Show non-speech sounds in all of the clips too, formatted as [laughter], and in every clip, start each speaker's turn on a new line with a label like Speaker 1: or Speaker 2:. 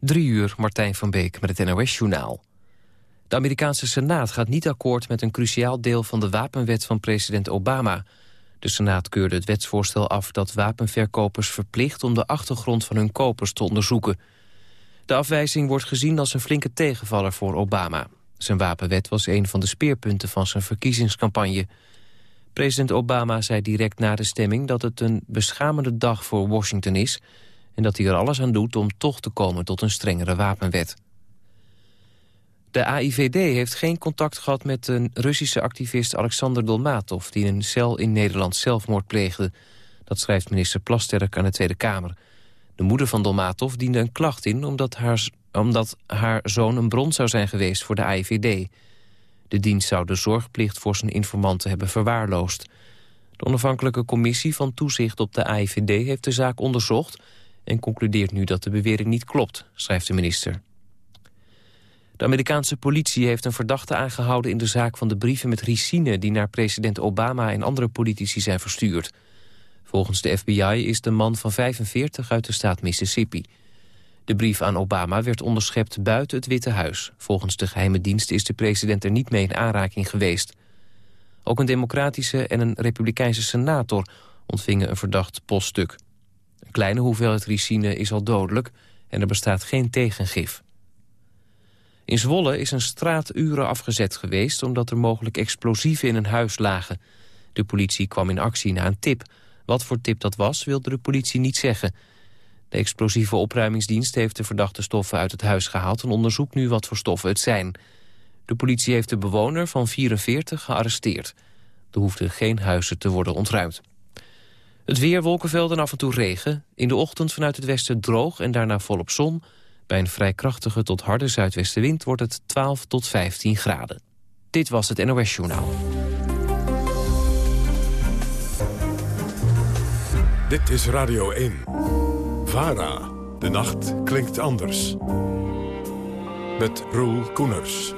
Speaker 1: Drie uur, Martijn van Beek met het NOS-journaal. De Amerikaanse Senaat gaat niet akkoord met een cruciaal deel van de wapenwet van president Obama. De Senaat keurde het wetsvoorstel af dat wapenverkopers verplicht om de achtergrond van hun kopers te onderzoeken. De afwijzing wordt gezien als een flinke tegenvaller voor Obama. Zijn wapenwet was een van de speerpunten van zijn verkiezingscampagne. President Obama zei direct na de stemming dat het een beschamende dag voor Washington is... en dat hij er alles aan doet om toch te komen tot een strengere wapenwet. De AIVD heeft geen contact gehad met de Russische activist Alexander Dolmatov... die in een cel in Nederland zelfmoord pleegde. Dat schrijft minister Plasterk aan de Tweede Kamer. De moeder van Dolmatov diende een klacht in omdat haar, omdat haar zoon een bron zou zijn geweest voor de AIVD. De dienst zou de zorgplicht voor zijn informanten hebben verwaarloosd. De onafhankelijke commissie van toezicht op de AIVD heeft de zaak onderzocht... en concludeert nu dat de bewering niet klopt, schrijft de minister. De Amerikaanse politie heeft een verdachte aangehouden in de zaak van de brieven met ricine... die naar president Obama en andere politici zijn verstuurd. Volgens de FBI is de man van 45 uit de staat Mississippi. De brief aan Obama werd onderschept buiten het Witte Huis. Volgens de geheime dienst is de president er niet mee in aanraking geweest. Ook een democratische en een republikeinse senator ontvingen een verdacht poststuk. Kleine hoeveelheid ricine is al dodelijk en er bestaat geen tegengif. In Zwolle is een straat uren afgezet geweest... omdat er mogelijk explosieven in een huis lagen. De politie kwam in actie na een tip. Wat voor tip dat was, wilde de politie niet zeggen. De explosieve opruimingsdienst heeft de verdachte stoffen uit het huis gehaald... en onderzoekt nu wat voor stoffen het zijn. De politie heeft de bewoner van 44 gearresteerd. Er hoefden geen huizen te worden ontruimd. Het weer, wolkenvelden en af en toe regen. In de ochtend vanuit het westen droog en daarna volop zon... Bij een vrij krachtige tot harde zuidwestenwind wordt het 12 tot 15 graden. Dit was het NOS Journaal.
Speaker 2: Dit is Radio 1. VARA. De nacht klinkt anders. Met Roel Koeners.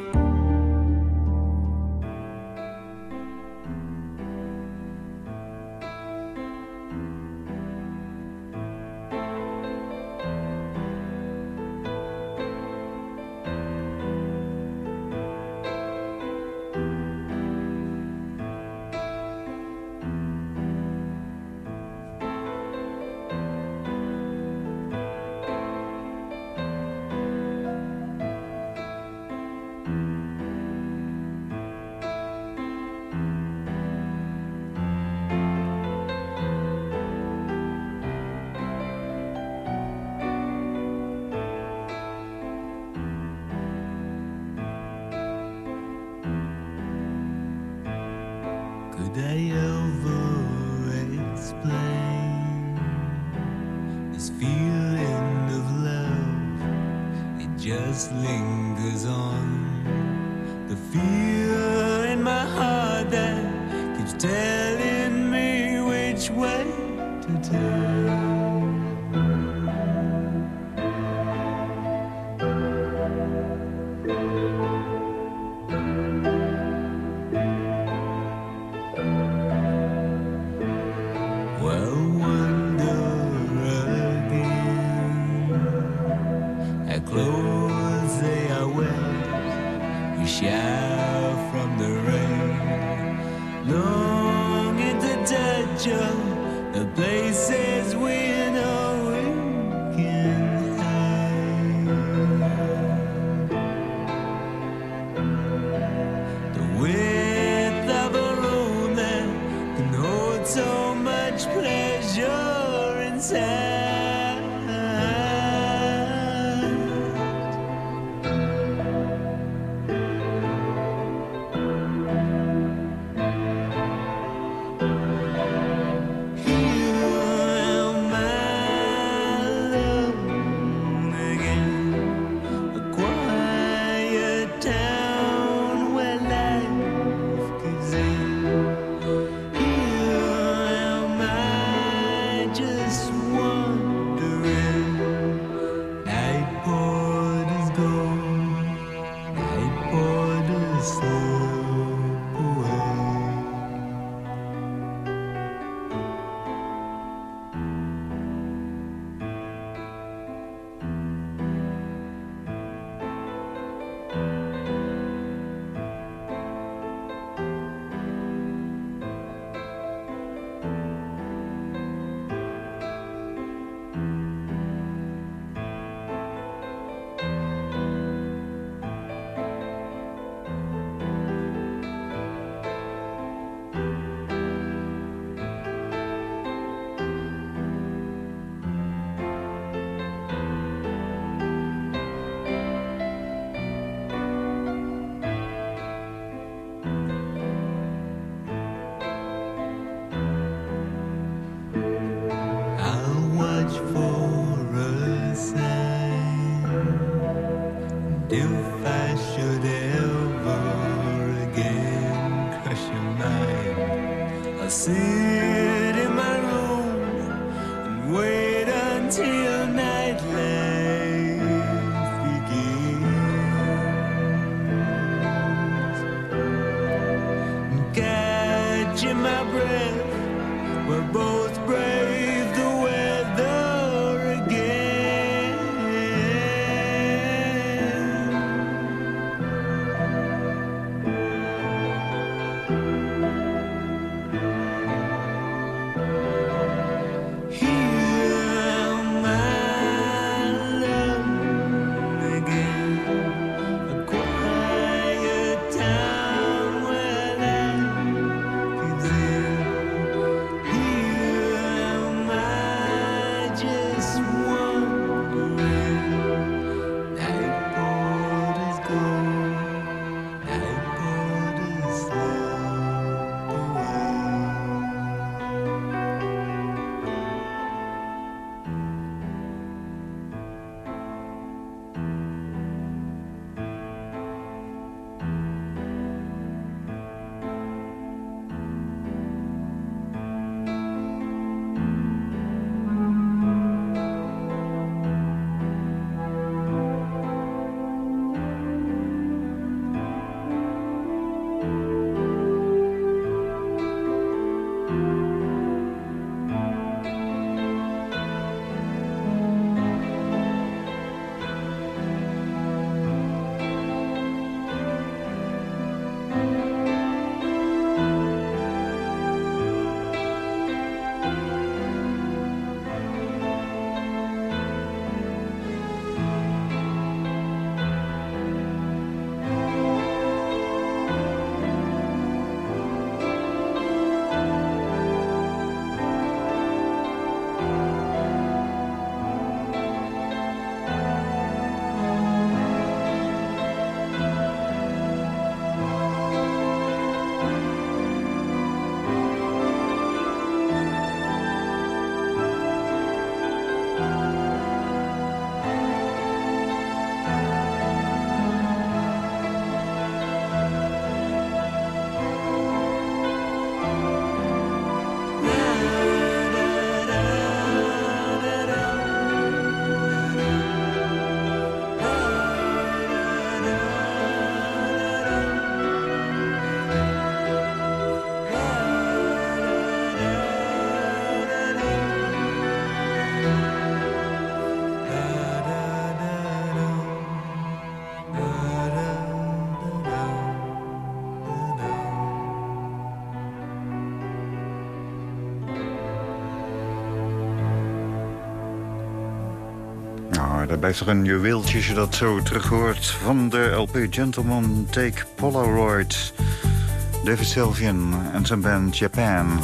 Speaker 3: clothes
Speaker 2: they are wet, we shout from the rain. Long in the dungeon, the places we know.
Speaker 3: Blijft toch een juweeltje als je dat zo terug hoort. Van de LP Gentleman Take Polaroid. David Sylvian en zijn band Japan.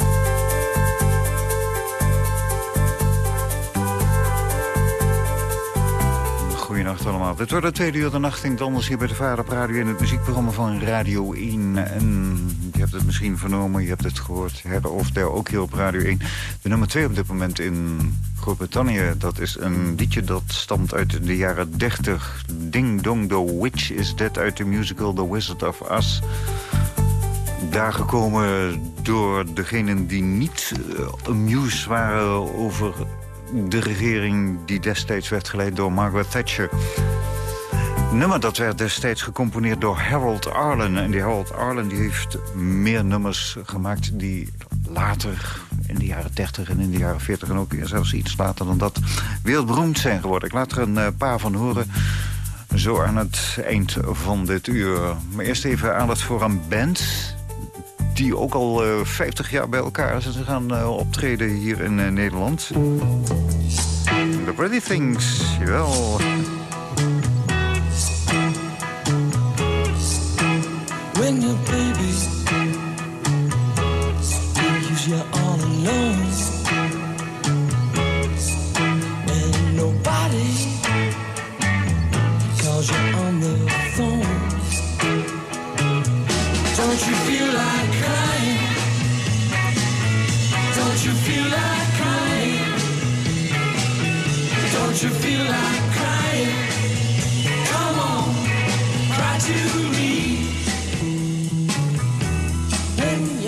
Speaker 3: Goedenacht allemaal. Dit wordt de tweede uur de nacht in anders hier bij de Vader Radio... in het muziekprogramma van Radio 1. En het misschien vernomen, je hebt het gehoord... of der ook hier op Radio 1. De nummer 2 op dit moment in Groot-Brittannië. Dat is een liedje dat stamt uit de jaren 30. Ding Dong the Witch is Dead uit de musical The Wizard of Oz. Daar gekomen door degenen die niet uh, amused waren over de regering... die destijds werd geleid door Margaret Thatcher nummer dat werd destijds gecomponeerd door Harold Arlen. En die Harold Arlen die heeft meer nummers gemaakt die later in de jaren 30 en in de jaren 40 en ook zelfs iets later dan dat wereldberoemd zijn geworden. Ik laat er een eh, paar van horen zo aan het eind van dit uur. Maar eerst even aandacht voor een band die ook al 50 eh, jaar bij elkaar is. Ze gaan uh, optreden hier in Nederland. The Pretty Things, jawel. When your baby leaves you all alone When nobody calls you on the phone Don't you feel like crying? Don't you feel like crying? Don't you feel like crying? Come on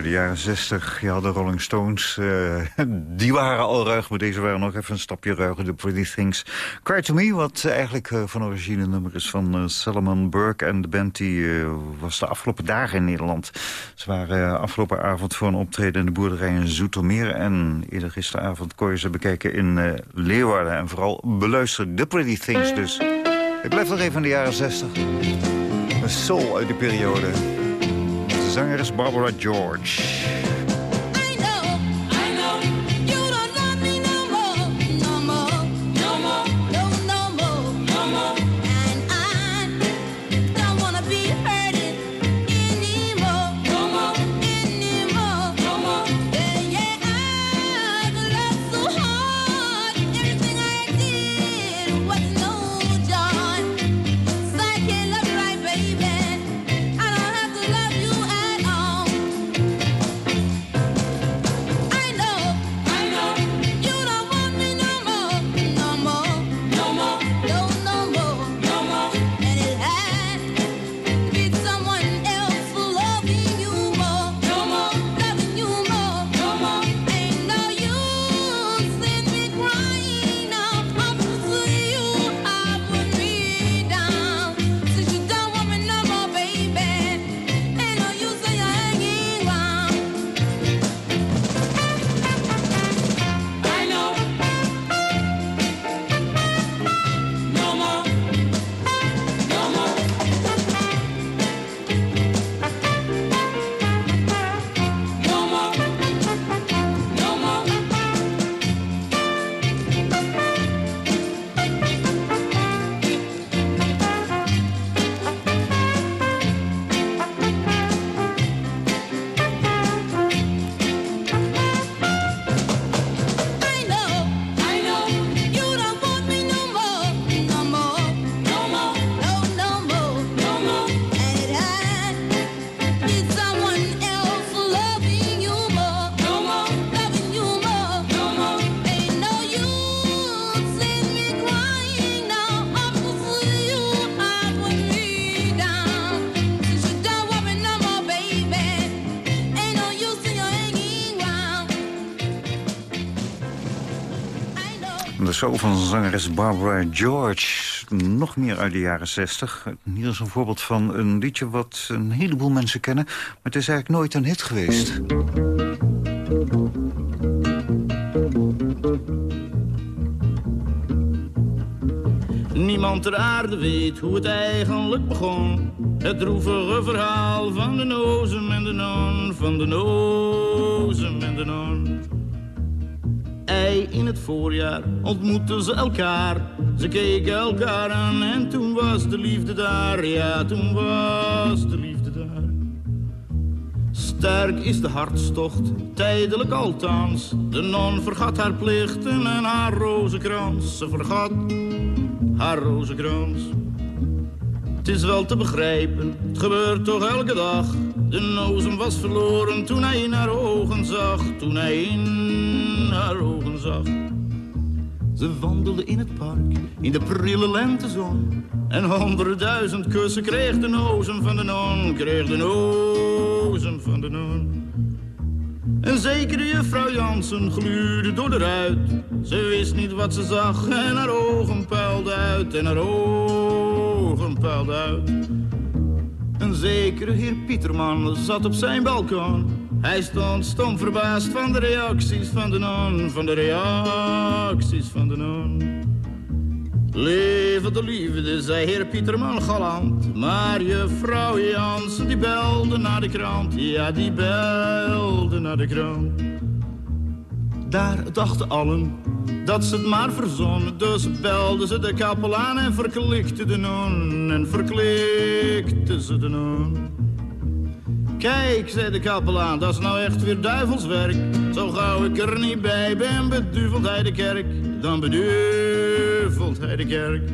Speaker 4: de jaren 60. Je had de Rolling Stones. Uh, [laughs] die waren al ruig, maar deze waren nog even een stapje ruiger. De Pretty Things. Cry to Me, wat eigenlijk uh, van origine nummer is van uh, Salomon Burke. En de band was de afgelopen dagen in Nederland. Ze waren afgelopen avond voor een optreden in de boerderij in Zoetermeer. En eerder gisteravond kon je ze bekijken in Leeuwarden. En vooral beluisteren. The Pretty Things dus. Ik blijf nog even in de jaren 60. Een soul uit die periode zangeres Barbara George. Zo van zangeres Barbara George. Nog meer uit de jaren 60. Hier is een voorbeeld van een liedje wat een heleboel mensen kennen... maar het is eigenlijk nooit een hit geweest.
Speaker 5: Niemand ter aarde weet hoe het eigenlijk begon. Het droevige verhaal van de nozem en de non, van de nozem en de non. In het voorjaar ontmoetten ze elkaar. Ze keken elkaar aan en toen was de liefde daar. Ja, toen was de liefde daar. Sterk is de hartstocht, tijdelijk althans. De non vergat haar plichten en haar rozenkrans. Ze vergat haar rozenkrans. Het is wel te begrijpen, het gebeurt toch elke dag. De nozem was verloren toen hij in haar ogen zag. Toen hij in haar Ze wandelde in het park, in de prille lentezon. En honderdduizend kussen kreeg de nozem van de non. Kreeg de nozem van de non. En zekere juffrouw Jansen gluurde door de ruit. Ze wist niet wat ze zag en haar ogen puilden uit. En haar ogen puilden uit. Een zekere heer Pieterman zat op zijn balkon. Hij stond stom verbaasd van de reacties van de non. Van de reacties van de non. Leven de liefde, zei heer Pieterman galant. Maar juffrouw Jansen die belde naar de krant. Ja, die belde naar de krant. Daar dachten allen dat ze het maar verzonnen. Dus belden ze de kapelaan en verklikte de non. En verklikte ze de non. Kijk, zei de kapelaan, dat is nou echt weer duivelswerk. Zo gauw ik er niet bij ben, beduvelt hij de kerk. Dan beduvelt hij de kerk.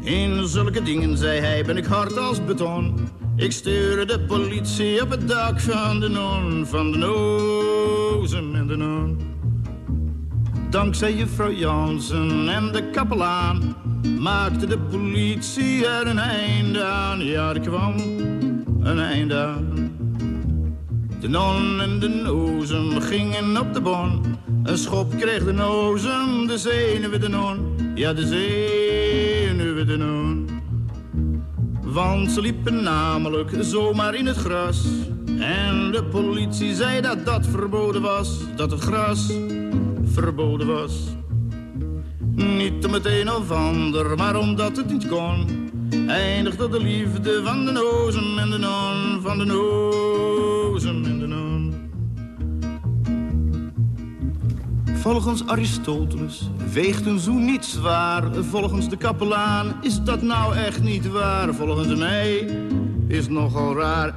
Speaker 5: In zulke dingen, zei hij, ben ik hard als beton. Ik stuurde de politie op het dak van de non, van de nozem en de non. Dankzij juffrouw Jansen en de kapelaan maakte de politie er een einde aan. Ja, er kwam een einde. De non en de nozem gingen op de bon. Een schop kreeg de nozem, de zenuwen de non. Ja, de zenuwen de non. Want ze liepen namelijk zomaar in het gras. En de politie zei dat dat verboden was. Dat het gras verboden was. Niet om het een of ander, maar omdat het niet kon. Eindigde de liefde van de nozem en de non. Van de nozem en de non. Volgens Aristoteles weegt een zoen niet zwaar. Volgens de kapelaan is dat nou echt niet waar. Volgens mij is nogal raar.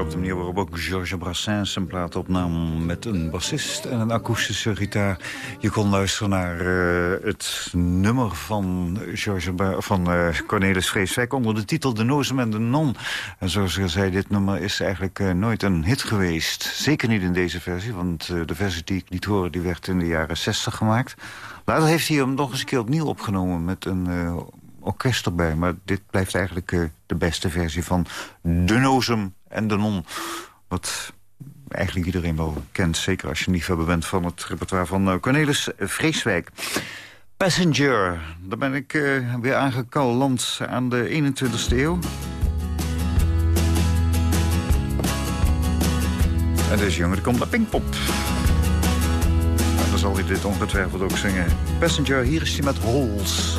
Speaker 3: Op de manier waarop ook Georges Brassens zijn plaat opnam... met een bassist en een akoestische gitaar. Je kon luisteren naar uh, het nummer van, Georges van uh, Cornelis Vreeswijk... onder de titel De Nozem en de Non. En zoals ik zei, dit nummer is eigenlijk uh, nooit een hit geweest. Zeker niet in deze versie, want de versie die ik liet horen... die werd in de jaren 60 gemaakt. Later heeft hij hem nog eens een keer opnieuw opgenomen... met een orkest erbij. Maar dit blijft eigenlijk de beste versie van De Nozem en de non. Wat eigenlijk iedereen wel kent. Zeker als je liefhebber bent van het repertoire van uh, Cornelis Vreeswijk. Passenger, daar ben ik uh, weer aangekalland aan de 21ste eeuw. En deze jongen komt naar Pinkpop. En dan zal hij dit ongetwijfeld ook zingen. Passenger, hier is hij met Holes.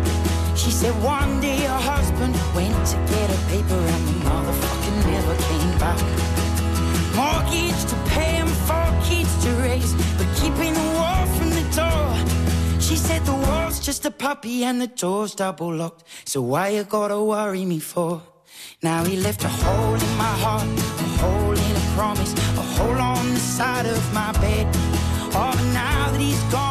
Speaker 6: She said one day her husband went to get a paper and the motherfucker never came back. Mortgage to pay and four kids to raise, but keeping the wall from the door. She said the wall's just a puppy and the door's double locked. So why you gotta worry me for? Now he left a hole in my heart, a hole in a promise, a hole on the side of my bed. Oh, but now that he's gone,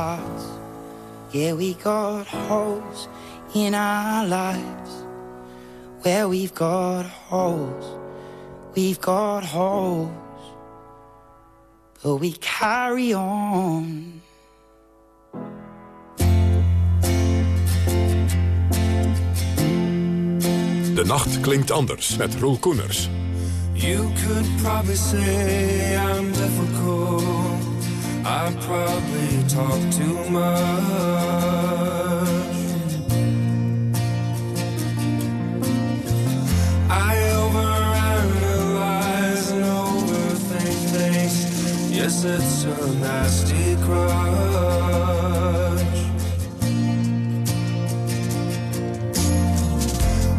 Speaker 6: hearts. Yeah, we got holes in our lives. Where we've got holes, we've got holes, but we carry on.
Speaker 2: De nacht klinkt anders met Roel Koeners.
Speaker 7: You could probably say I'm difficult. I probably talk too much. I overanalyze and overthink things. Yes, it's a nasty crush.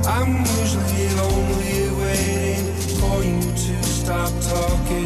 Speaker 7: I'm usually only waiting for you to stop talking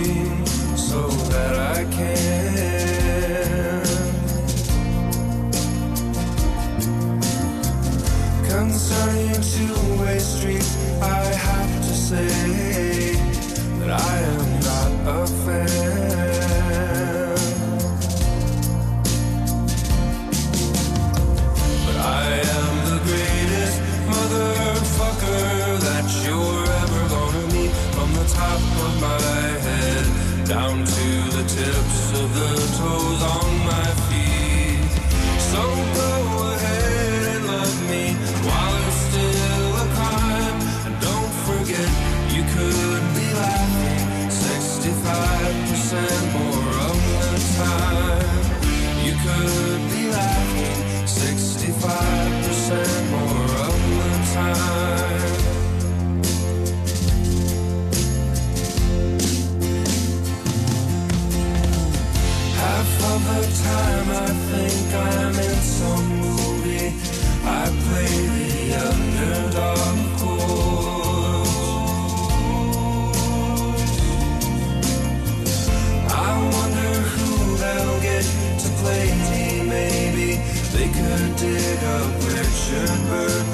Speaker 7: remember.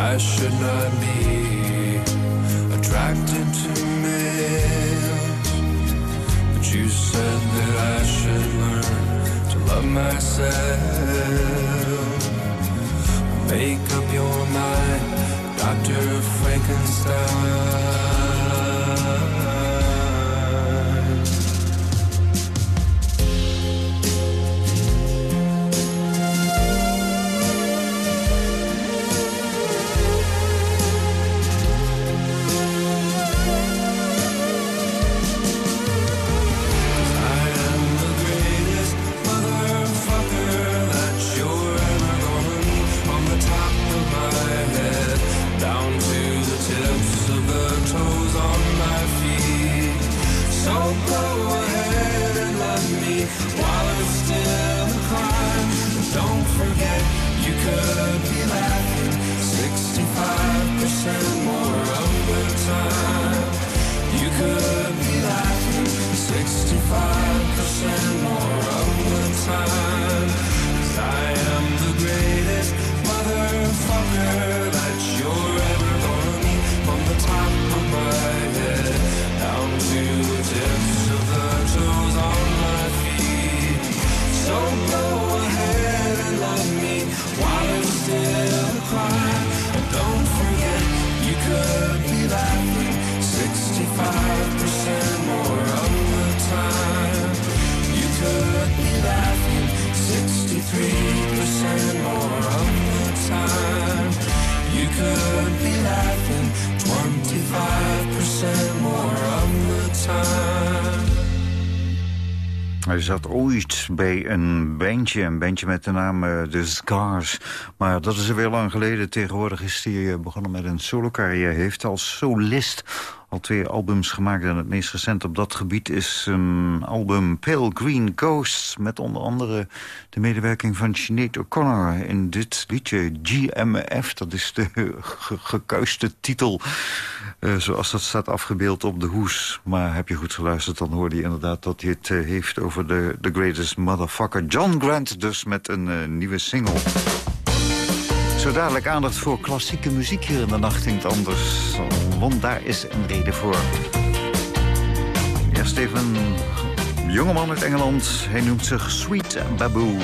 Speaker 7: I should not be attracted to males. But you said that I should learn to love myself. Make up your mind, Dr. Frankenstein.
Speaker 3: Bij een bandje, een bandje met de naam eh, The Scars. Maar dat is alweer lang geleden. Tegenwoordig is hij eh, begonnen met een solo-carrière. Hij heeft als solist al twee albums gemaakt. En het meest recent op dat gebied is een album Pale Green Ghosts... met onder andere de medewerking van Sinead O'Connor in dit liedje GMF. Dat is de [laughs] ge gekuiste titel, eh, zoals dat staat afgebeeld op de hoes. Maar heb je goed geluisterd, dan hoorde je inderdaad dat hij het eh, heeft... over de The Greatest Motherfucker. John Grant dus met een eh, nieuwe single. Zo dadelijk aandacht voor klassieke muziek hier in de nacht in het anders. Want daar is een reden voor. Eerst even een jongeman uit Engeland. Hij noemt zich Sweet Baboo.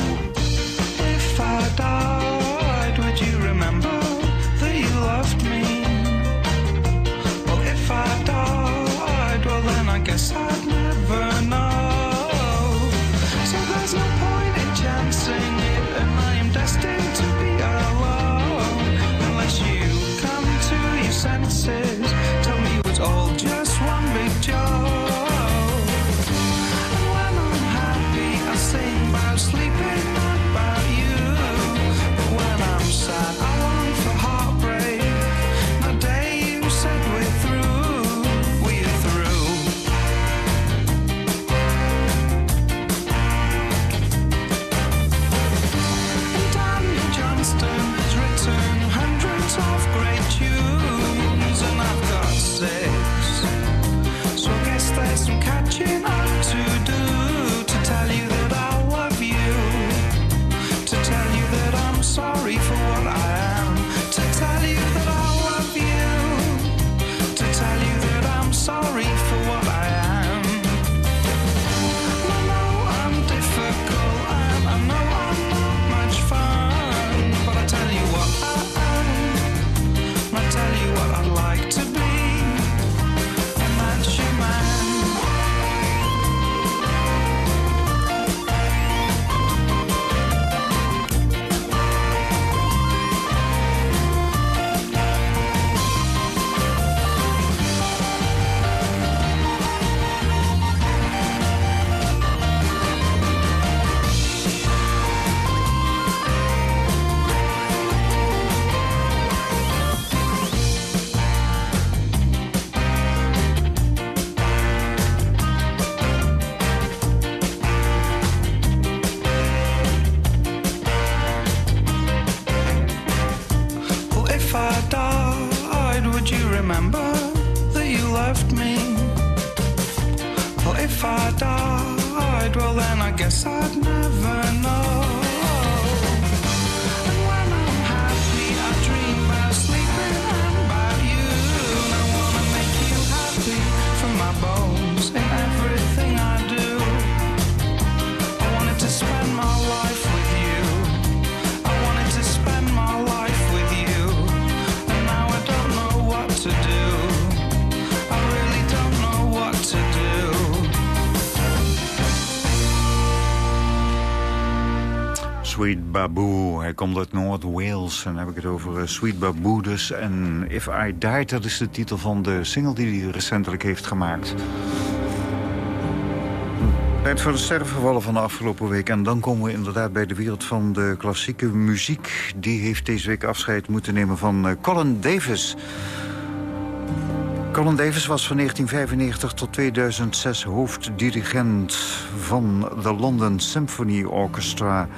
Speaker 3: Komt uit Noord-Wales. En dan heb ik het over uh, Sweet Babu dus. En If I Died, dat is de titel van de single die hij recentelijk heeft gemaakt. Tijd voor de sterfgevallen van de afgelopen week. En dan komen we inderdaad bij de wereld van de klassieke muziek. Die heeft deze week afscheid moeten nemen van uh, Colin Davis... Colin Davis was van 1995 tot 2006 hoofddirigent van de London Symphony Orchestra.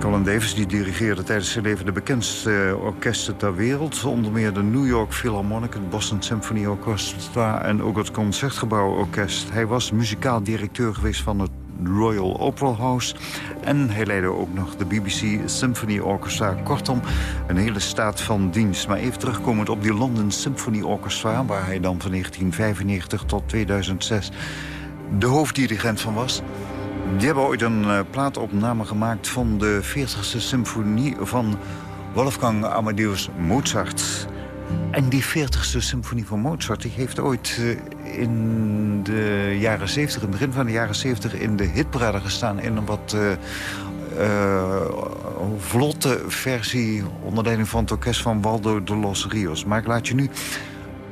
Speaker 3: Colin Davis die dirigeerde tijdens zijn leven de bekendste orkesten ter wereld. Onder meer de New York Philharmonic, het Boston Symphony Orchestra... en ook het Concertgebouw Orkest. Hij was muzikaal directeur geweest van het Royal Opera House. En hij leidde ook nog de BBC Symphony Orchestra. Kortom, een hele staat van dienst. Maar even terugkomend op die London Symphony Orchestra... waar hij dan van 1995 tot 2006 de hoofddirigent van was... Die hebben ooit een uh, plaatopname gemaakt van de 40ste symfonie van Wolfgang Amadeus Mozart. En die 40ste symfonie van Mozart die heeft ooit uh, in de jaren 70, in het begin van de jaren 70... in de hitparade gestaan in een wat uh, vlotte versie... onder leiding van het orkest van Waldo de Los Rios. Maar ik laat je nu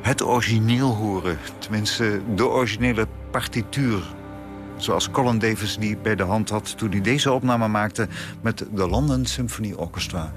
Speaker 3: het origineel horen. Tenminste, de originele partituur Zoals Colin Davis die bij de hand had toen hij deze opname maakte... met de London Symphony Orchestra.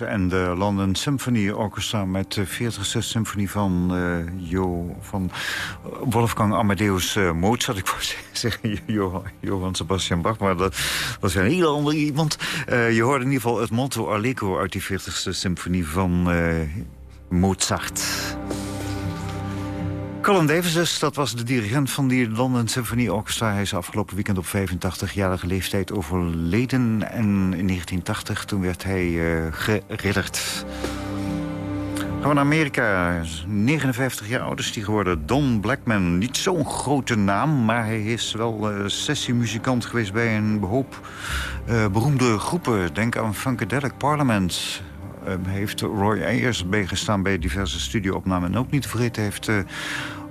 Speaker 3: En de London Symphony Orchestra... met de 40ste symfonie van, uh, jo, van Wolfgang Amadeus uh, Mozart. Ik wou [laughs] zeggen Johan, Sebastian Bach, maar dat was een heel ander iemand. Uh, je hoorde in ieder geval het motto Allegro uit die 40ste symfonie van Mozart. Colin Davis dat was de dirigent van die London Symphony Orchestra. Hij is afgelopen weekend op 85-jarige leeftijd overleden. En in 1980, toen werd hij uh, geridderd. Gaan we naar Amerika. 59 jaar oud hij geworden. Don Blackman. Niet zo'n grote naam, maar hij is wel uh, sessiemuzikant geweest... bij een hoop uh, beroemde groepen. Denk aan Funkadelic Parliament... Uh, heeft Roy Ayers bijgestaan bij diverse studioopnamen. En ook niet te vergeten heeft uh,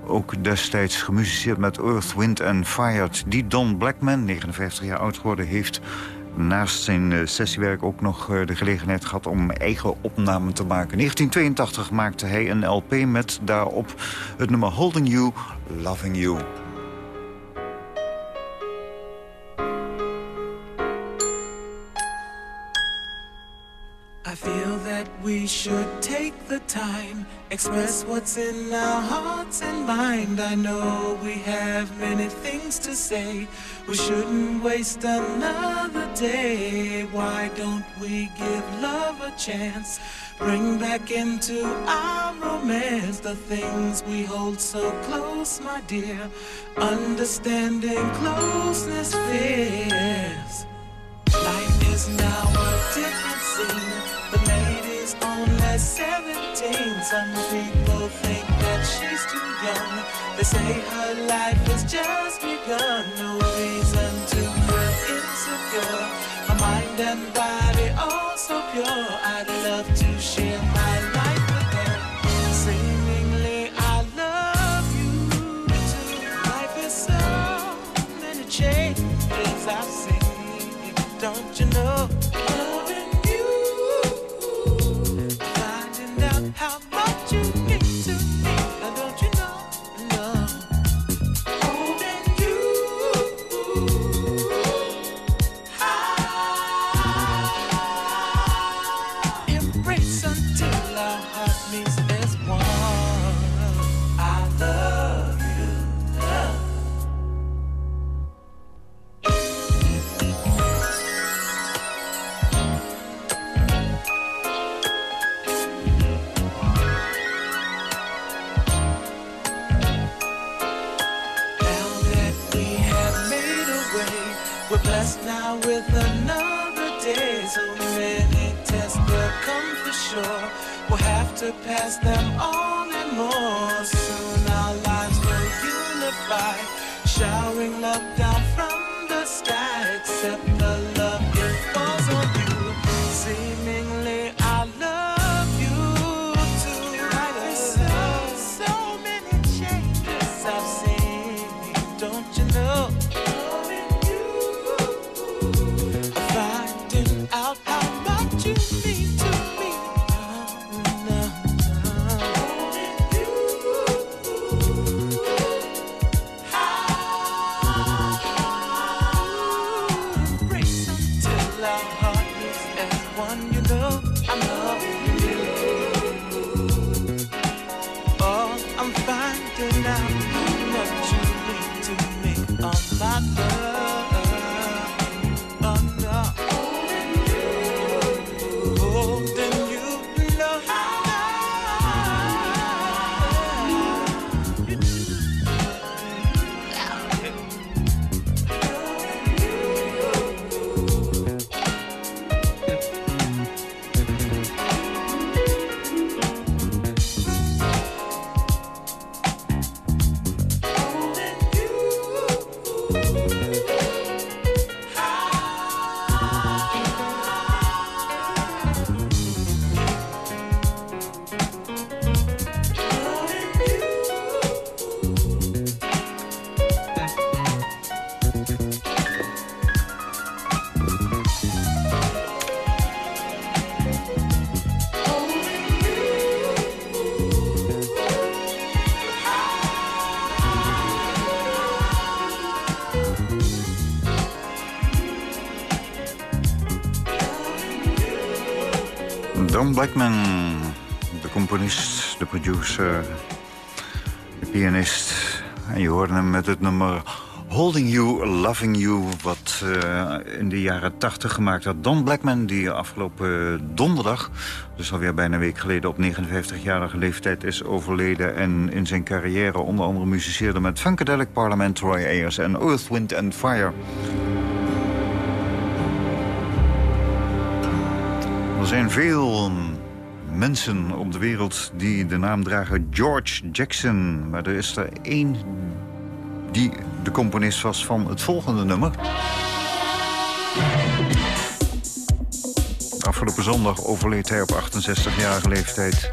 Speaker 3: ook destijds gemusiceerd met Earth, Wind and Fire. Die Don Blackman, 59 jaar oud geworden, heeft naast zijn uh, sessiewerk ook nog de gelegenheid gehad om eigen opnamen te maken. In 1982 maakte hij een LP met daarop het nummer Holding You, Loving You.
Speaker 8: We should take the time, express what's in our hearts and mind. I know we have many things to say. We shouldn't waste another day. Why don't we give love a chance? Bring back into our romance the things we hold so close, my dear. Understanding closeness fears. Life is now a different scene. The lady's only 17. Some people think that she's too young. They say her life has just begun. No reason to feel insecure. Her mind and body all so pure.
Speaker 9: Blackman, de componist, de producer, de pianist. En je hoorde hem met het nummer Holding You, Loving You... wat uh, in de jaren 80 gemaakt had. Don Blackman, die afgelopen donderdag... dus alweer bijna een week geleden op 59-jarige leeftijd is overleden... en in zijn carrière onder andere muziceerde met Funkadelic Parliament... Roy Ayers en Earth, Wind and Fire... Er zijn veel mensen op de wereld die de naam dragen George Jackson. Maar er is er één die de componist was van het volgende nummer. Afgelopen zondag overleed hij op 68-jarige leeftijd.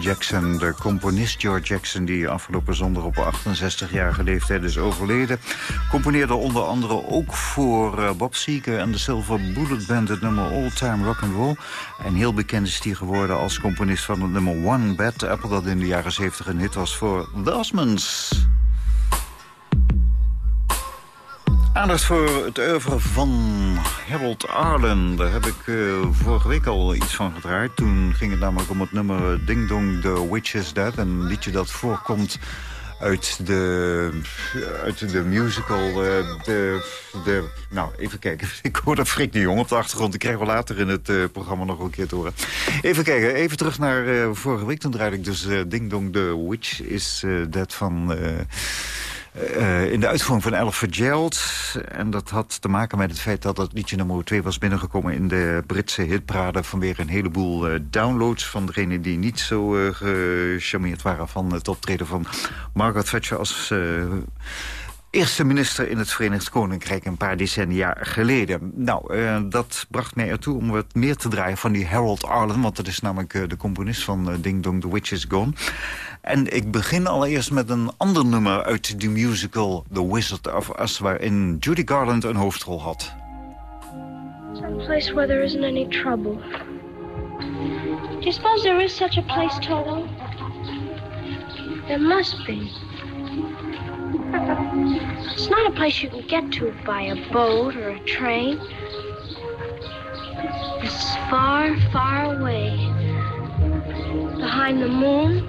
Speaker 9: Jackson. De componist George Jackson, die afgelopen zondag op 68-jarige leeftijd is overleden... componeerde onder andere ook voor uh, Bob Seger en de Silver Bullet Band... het nummer All Time Rock and Roll. En heel bekend is hij geworden als componist van het nummer One Bad Apple... dat in de jaren 70 een hit was voor The Osmonds.
Speaker 3: Aandacht voor het oeuvre van Harold Arlen. Daar heb ik uh, vorige week al iets van gedraaid. Toen ging het namelijk om het nummer Ding Dong The Witch Is Dead. Een liedje dat voorkomt uit de, uit de musical. De, de, nou, even kijken. [laughs] Ik hoor dat Frik de Jong op de achtergrond. Ik krijg wel later in het programma nog een keer te horen. Even kijken, even terug naar vorige week. Toen draaide ik dus Ding Dong The Witch Is Dead van... Uh, in de uitvoering van Ella Fitzgerald. En dat had te maken met het feit dat dat liedje nummer 2 was binnengekomen... in de Britse hitparade vanwege een heleboel uh, downloads... van degenen die niet zo uh, gecharmeerd waren van het optreden van Margaret Thatcher... als eerste minister in het Verenigd Koninkrijk een paar decennia geleden. Nou, dat bracht mij ertoe om wat meer te draaien van die Harold Arlen... want dat is namelijk de componist van Ding Dong, The Witch Is Gone. En ik begin allereerst met een ander nummer uit de musical The Wizard of Us... waarin Judy Garland een hoofdrol had.
Speaker 10: Some place where there isn't any trouble. Do you suppose there is such a place, Toto? There must be. [laughs] It's not a place you can get to by a boat or a train. It's far, far away. Behind the moon,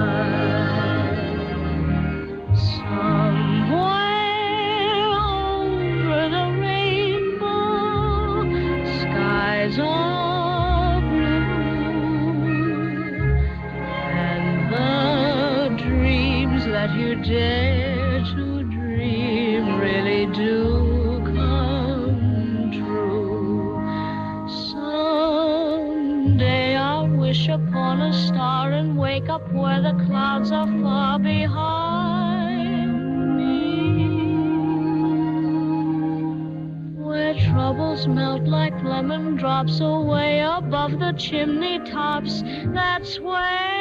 Speaker 10: Blue, and the dreams that you dare to dream really do come true. Someday I'll wish upon a star and wake up where the clouds are far behind lemon drops away above the chimney tops. That's where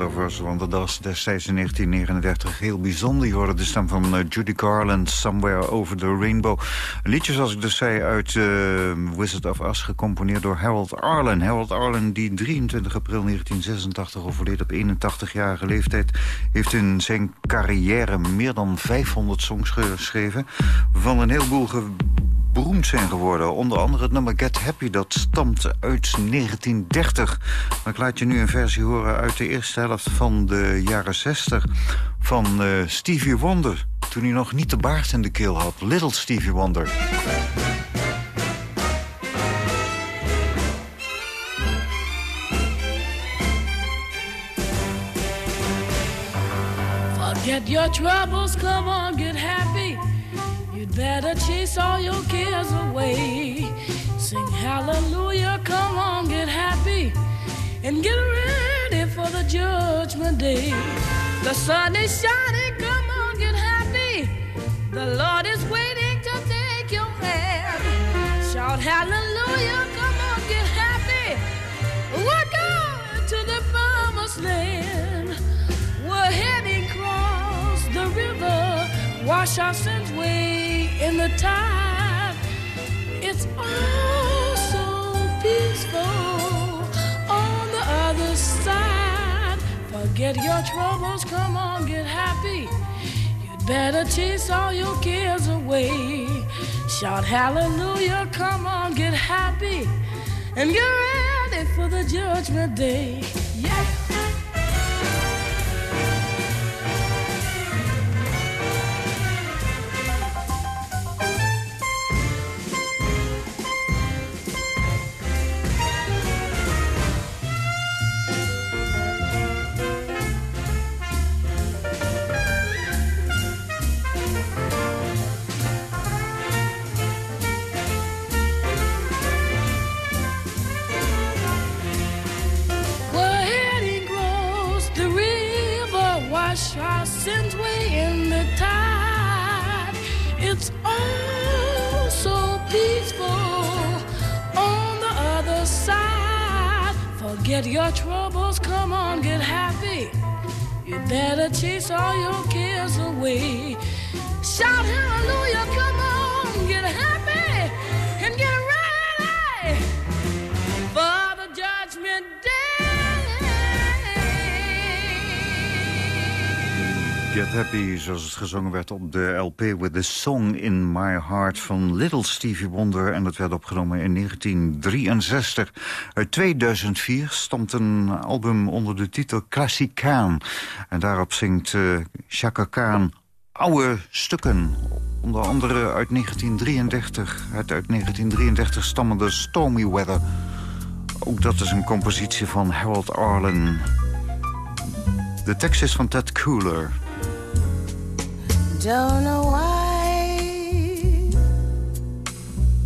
Speaker 3: Oz. Want dat was destijds in 1939 heel bijzonder. Je hoorde de stem van eh, Judy Garland, Somewhere Over the Rainbow. Een liedje, zoals ik dus zei, uit eh, Wizard of Oz... gecomponeerd door Harold Arlen. Harold Arlen, die 23 april 1986 overleed op 81-jarige leeftijd... heeft in zijn carrière meer dan 500 songs geschreven... van een heleboel beroemd zijn geworden. Onder andere het nummer Get Happy, dat stamt uit 1930. Maar ik laat je nu een versie horen uit de eerste helft van de jaren 60... van eh, Stevie Wonder, toen hij nog niet de baard in de keel had. Little Stevie Wonder.
Speaker 11: Forget your troubles, come on, get happy. Better chase all your cares away. Sing hallelujah, come on, get happy. And get ready for the judgment day. The sun is shining, come on, get happy. The Lord is waiting to take your hand. Shout hallelujah, come on, get happy. We're going to the promised land. We're heading across the river, wash our sins away in the time. It's all so peaceful on the other side. Forget your troubles, come on, get happy. You'd better chase all your cares away. Shout hallelujah, come on, get happy. And get ready for the judgment day. Yeah. Our sins way in the tide. It's all so peaceful on the other side. Forget your troubles, come on, get happy. You better chase all your cares away. Shout hallelujah, come on, Get Happy,
Speaker 3: zoals het gezongen werd op de LP... with the song in my heart van Little Stevie Wonder. En dat werd opgenomen in 1963. Uit 2004 stamt een album onder de titel Klassikaan. En daarop zingt uh, Chaka Khan oude stukken. Onder andere uit 1933. Het uit 1933 stammende Stormy Weather. Ook dat is een compositie van Harold Arlen. De tekst is van Ted Cooler.
Speaker 4: Don't know why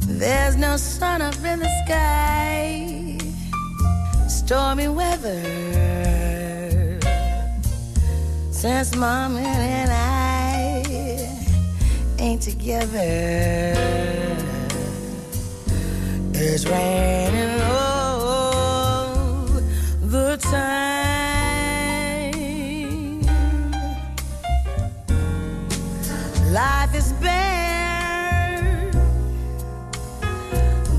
Speaker 4: there's no sun up in the sky. Stormy weather since mom and I ain't together. It's raining all the time. Life is bare,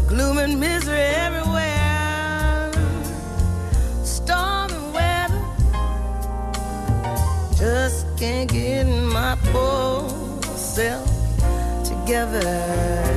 Speaker 4: gloom and misery everywhere. Storm and weather, just can't get my poor self together.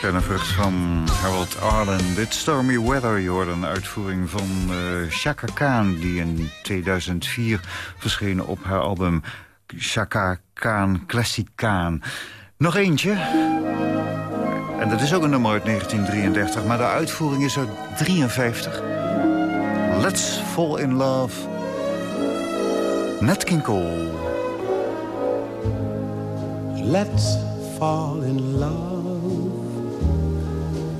Speaker 3: Een pennenvrucht van Harold Arlen. Dit Stormy Weather, je hoorde een uitvoering van uh, Chaka Khan... die in 2004 verscheen op haar album Chaka Khan Classic Khan. Nog eentje. En dat is ook een nummer uit 1933, maar de uitvoering is uit 53. Let's Fall in Love. Nat King.
Speaker 12: Let's fall in love.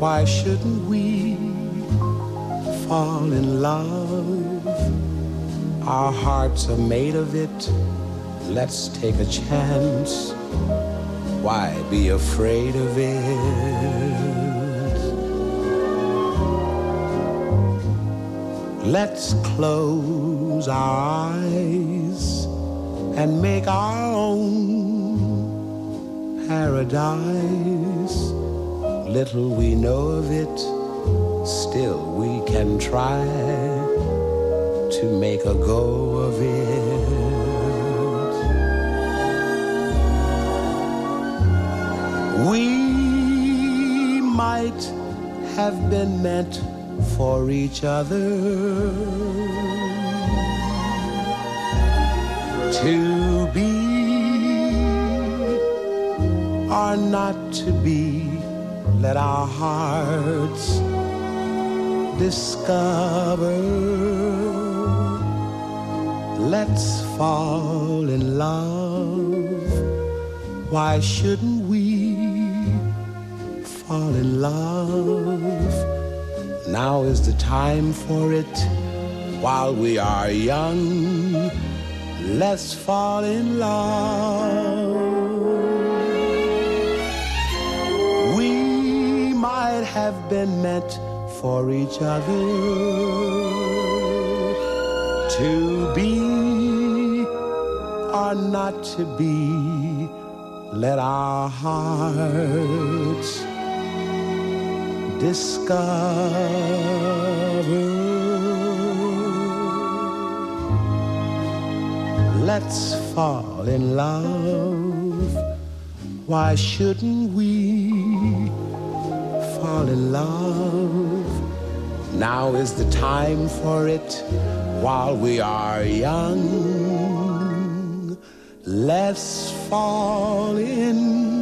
Speaker 12: Why shouldn't we fall in love? Our hearts are made of it. Let's take a chance. Why be afraid of it? Let's close our eyes and make our own paradise little we know of it, still we can try to make a go of it. We might have been meant for each other to be or not to be let our hearts discover. Let's fall in love. Why shouldn't we fall in love? Now is the time for it while we are young. Let's fall in love. Have been meant for each other to be or not to be. Let our hearts discover. Let's fall in love. Why shouldn't we? Fall in love. Now is the time for it while we are young. Let's fall in